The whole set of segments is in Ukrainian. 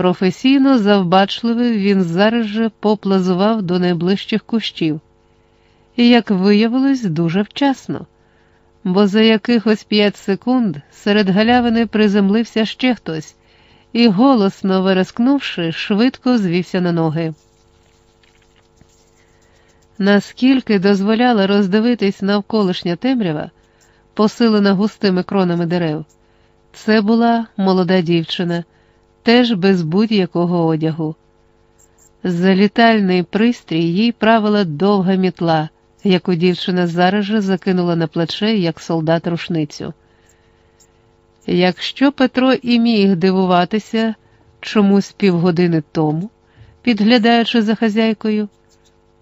Професійно завбачливий він зараз же поплазував до найближчих кущів, і, як виявилось, дуже вчасно, бо за якихось п'ять секунд серед галявини приземлився ще хтось і, голосно вирискнувши, швидко звівся на ноги. Наскільки дозволяла роздивитись навколишня темрява, посилена густими кронами дерев, це була молода дівчина теж без будь-якого одягу. За літальний пристрій їй правила довга мітла, яку дівчина зараз же закинула на плече, як солдат рушницю. Якщо Петро і міг дивуватися чомусь півгодини тому, підглядаючи за хазяйкою,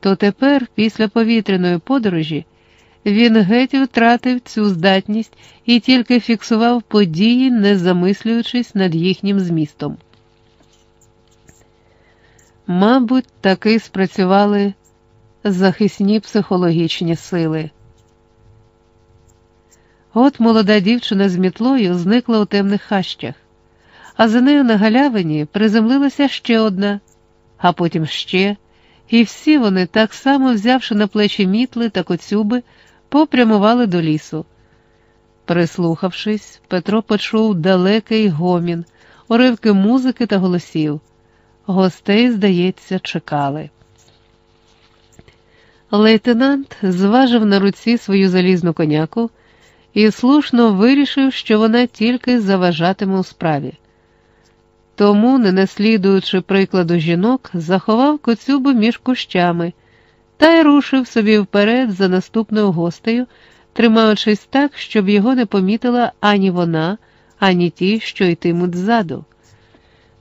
то тепер, після повітряної подорожі, він геть втратив цю здатність і тільки фіксував події, не замислюючись над їхнім змістом. Мабуть, таки спрацювали захисні психологічні сили. От молода дівчина з мітлою зникла у темних хащах, а за нею на галявині приземлилася ще одна, а потім ще, і всі вони, так само взявши на плечі мітли та коцюби, попрямували до лісу. Прислухавшись, Петро почув далекий гомін, уривки музики та голосів. Гостей, здається, чекали. Лейтенант зважив на руці свою залізну коняку і слушно вирішив, що вона тільки заважатиме у справі. Тому, не наслідуючи прикладу жінок, заховав коцюбу між кущами та й рушив собі вперед за наступною гостею, тримаючись так, щоб його не помітила ані вона, ані ті, що йтимуть ззаду.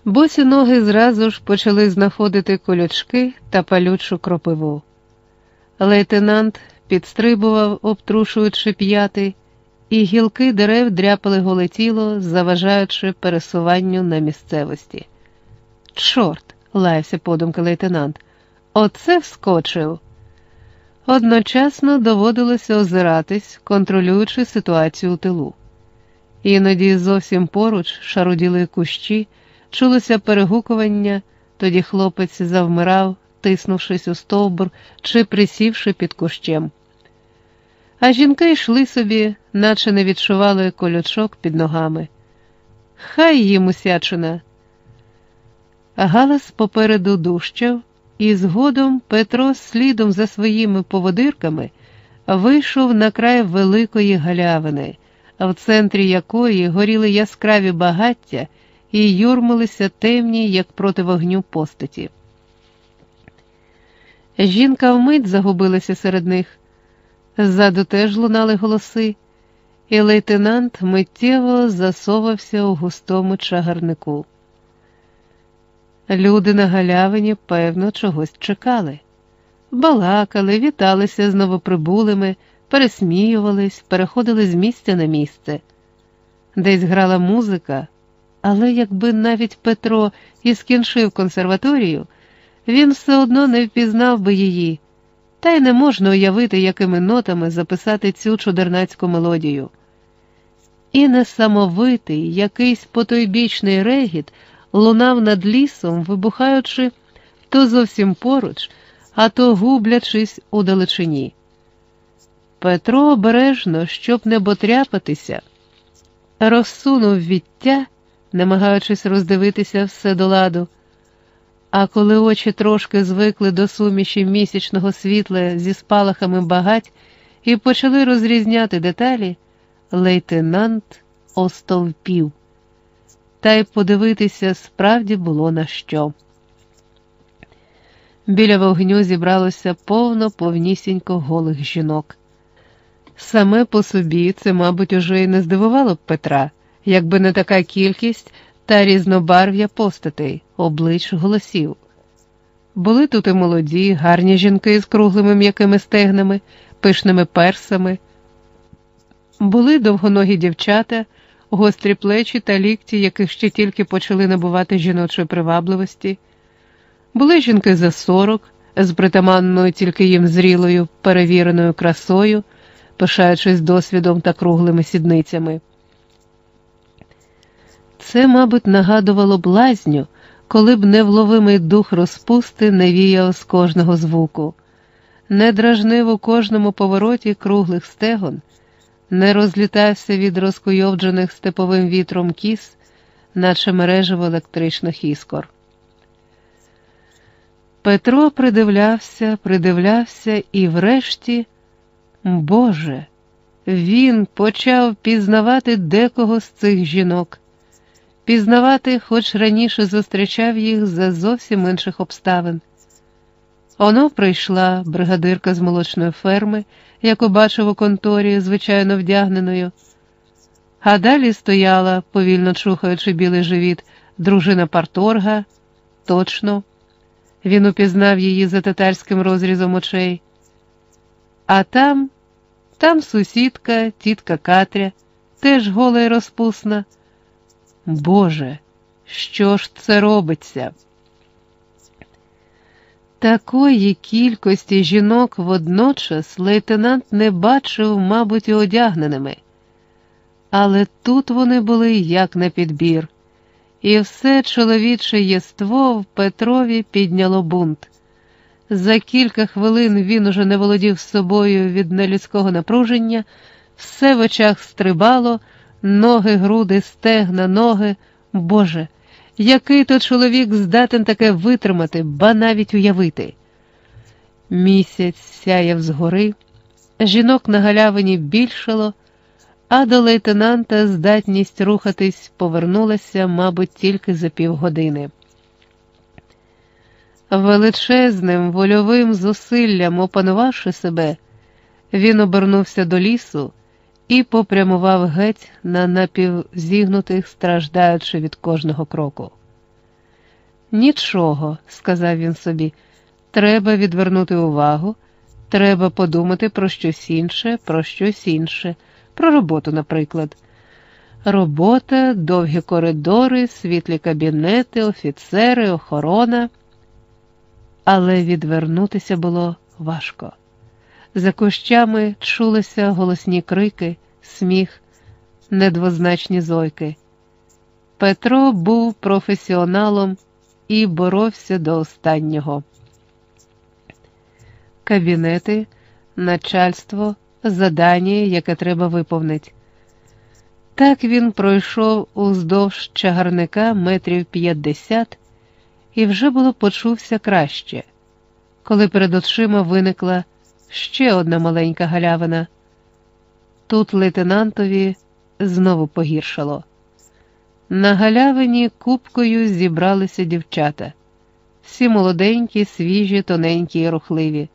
Босі ноги зразу ж почали знаходити колючки та палючу кропиву. Лейтенант підстрибував, обтрушуючи п'яти, і гілки дерев дряпали голе тіло, заважаючи пересуванню на місцевості. Чорт, лаявся подумки лейтенант, оце вскочив. Одночасно доводилося озиратись, контролюючи ситуацію у тилу. Іноді зовсім поруч шаруділи кущі, чулося перегукування, тоді хлопець завмирав, тиснувшись у стовбур чи присівши під кущем. А жінки йшли собі, наче не відчували колючок під ногами. Хай їм усячина. Галас попереду дужчав, і згодом Петро слідом за своїми поводирками вийшов на край великої галявини, в центрі якої горіли яскраві багаття і юрмилися темні, як проти вогню постаті. Жінка вмить загубилася серед них. Ззаду теж лунали голоси, і лейтенант миттєво засовався у густому чагарнику. Люди на галявині, певно, чогось чекали, балакали, віталися з новоприбулими, пересміювались, переходили з місця на місце. Десь грала музика, але якби навіть Петро і скінчив консерваторію, він все одно не впізнав би її, та й не можна уявити, якими нотами записати цю чудернацьку мелодію. І несамовитий якийсь потойбічний регіт лунав над лісом, вибухаючи то зовсім поруч, а то гублячись у далечині. Петро обережно, щоб не ботряпатися, розсунув віття, намагаючись роздивитися все до ладу. А коли очі трошки звикли до суміші місячного світла зі спалахами багать і почали розрізняти деталі, лейтенант остовпів та й подивитися справді було на що. Біля вогню зібралося повно повнісінько голих жінок. Саме по собі це, мабуть, уже й не здивувало б Петра, якби не така кількість та різнобарв'я постатей, облич голосів. Були тут і молоді, гарні жінки з круглими м'якими стегнами, пишними персами, були довгоногі дівчата гострі плечі та лікті, яких ще тільки почали набувати жіночої привабливості. Були жінки за сорок, з притаманною тільки їм зрілою, перевіреною красою, пишаючись досвідом та круглими сідницями. Це, мабуть, нагадувало блазню, коли б невловимий дух розпусти не віяв з кожного звуку, не дражнив у кожному повороті круглих стегон, не розлітався від розкуйовджених степовим вітром кіс, наче мережево електричних іскор. Петро придивлявся, придивлявся і, врешті, Боже, він почав пізнавати декого з цих жінок, пізнавати, хоч раніше зустрічав їх за зовсім інших обставин. Оно прийшла бригадирка з молочної ферми, яку бачив у конторі, звичайно вдягненою, а далі стояла, повільно чухаючи білий живіт, дружина парторга, точно. Він упізнав її за татарським розрізом очей. А там, там сусідка, тітка Катря, теж гола й розпусна. Боже, що ж це робиться? Такої кількості жінок водночас лейтенант не бачив, мабуть, і одягненими, але тут вони були як на підбір і все чоловіче єство в Петрові підняло бунт. За кілька хвилин він уже не володів собою від нелюдського напруження, все в очах стрибало, ноги, груди, стегна, ноги. Боже, який то чоловік здатен таке витримати, ба навіть уявити. Місяць сяяв згори, жінок на галявині більшало а до лейтенанта здатність рухатись повернулася, мабуть, тільки за півгодини. Величезним вольовим зусиллям опанувавши себе, він обернувся до лісу і попрямував геть на напівзігнутих, страждаючи від кожного кроку. Нічого, сказав він собі, треба відвернути увагу, треба подумати про щось інше, про щось інше. Про роботу, наприклад. Робота, довгі коридори, світлі кабінети, офіцери, охорона. Але відвернутися було важко. За кущами чулися голосні крики, сміх, недвозначні зойки. Петро був професіоналом і боровся до останнього. Кабінети, начальство задання, яке треба виповнити. Так він пройшов уздовж чагарника метрів п'ятдесят і вже було почувся краще, коли перед очима виникла ще одна маленька галявина. Тут лейтенантові знову погіршало. На галявині купкою зібралися дівчата, всі молоденькі, свіжі, тоненькі і рухливі.